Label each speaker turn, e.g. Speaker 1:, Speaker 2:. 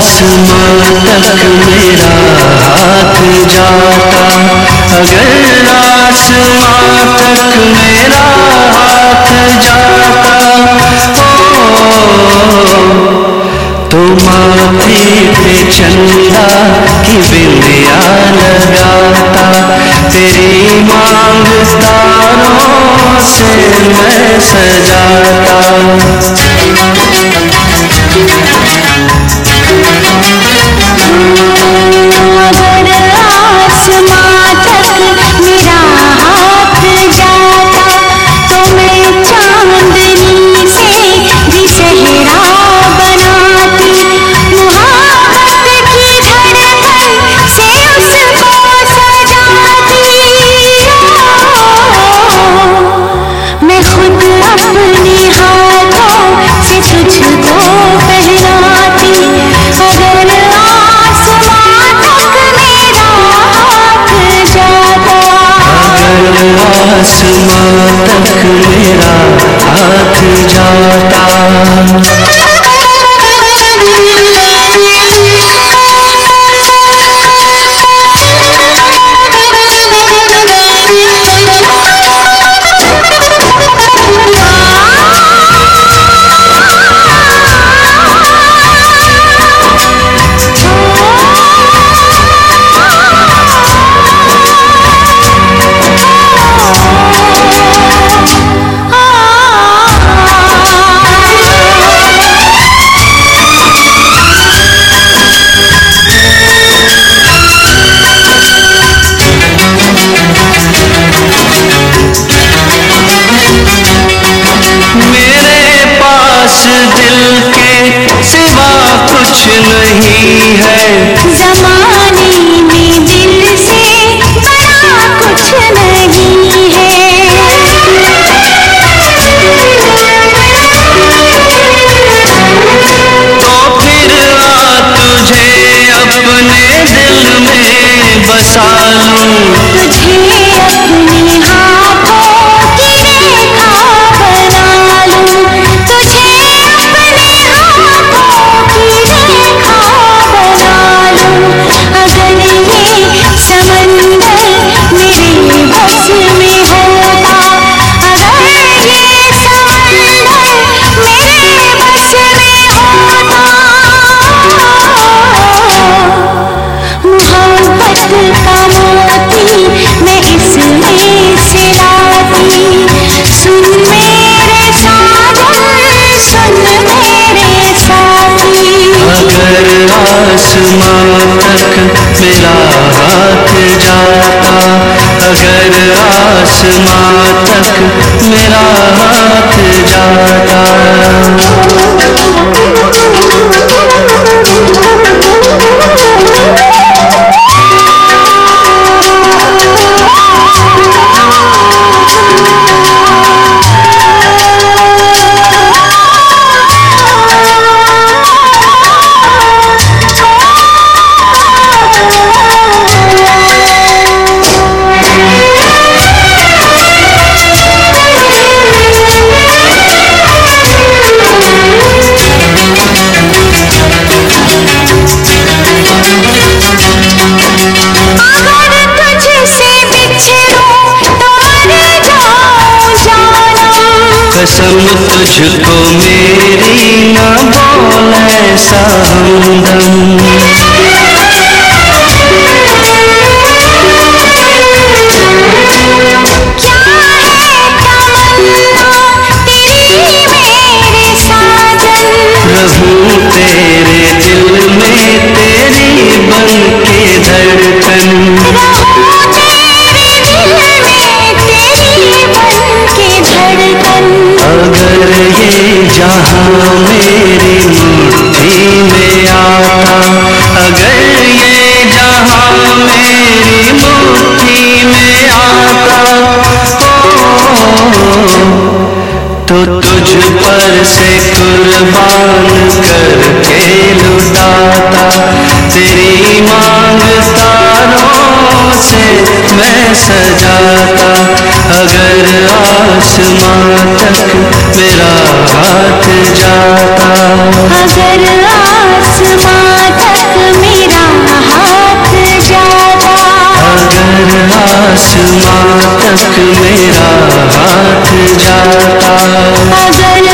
Speaker 1: आसमां तक मेरा हाथ जाता, अगर आसमां तक मेरा हाथ जाता तो माथे पे चंदा की बिंदिया लगाता, तेरी मांग तारों से मैं सजाता। आसमां तक मेरा हाथ जाता। नहीं है।
Speaker 2: जमाने में दिल से बड़ा कुछ नहीं है।
Speaker 1: तो फिर आ तुझे अपने दिल में बसा लूँ।
Speaker 2: अगर
Speaker 1: आसमां तक मेरा हाथ जाता। कसम तुझको मेरी ना बोल ऐसा हमदम
Speaker 2: क्या तमन्ना तेरी मेरे साजन
Speaker 1: रहूँ तेरे तो तुझ पर से कुर्बान करके लुटाता तेरी मांग तारों से मैं सजाता।
Speaker 2: अगर आसमां तक मेरा हाथ जाता।
Speaker 1: अगर आसमान तक मेरा हाथ जाता। अगर आसमान तक मेरा हाथ जाता।
Speaker 2: अगर